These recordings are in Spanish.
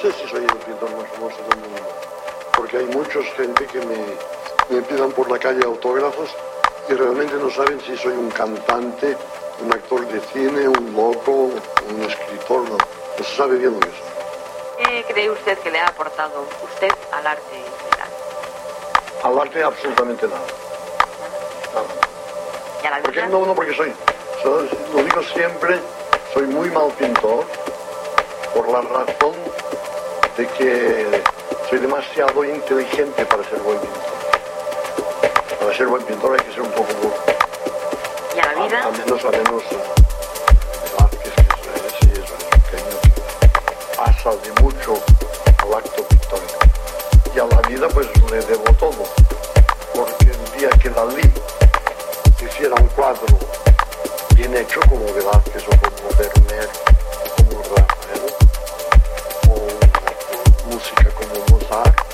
sé si soy el pintor más famoso del mundo, porque hay mucha gente que me, me pidan por la calle autógrafos y realmente no saben si soy un cantante, un actor de cine, un loco, un escritor, no, no se sabe bien lo que soy. ¿Qué cree usted que le ha aportado usted al arte en general? Al arte absolutamente nada. Nada. ¿Y a la Porque, no, no, porque soy, soy- lo digo siempre, soy muy mal pintor por la razón de que soy demasiado inteligente para ser buen pintor. Para ser buen pintor hay que ser un poco burro. ¿Y a la vida? a menos, a menos eh, Velázquez, que es, es genio que pasa de mucho al acto pictórico. Y a la vida pues le debo todo, porque el día que Dalí hiciera un cuadro bien hecho como Velázquez o como Vermeer como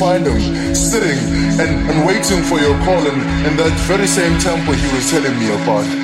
find him sitting and, and waiting for your call in, in that very same temple he was telling me about.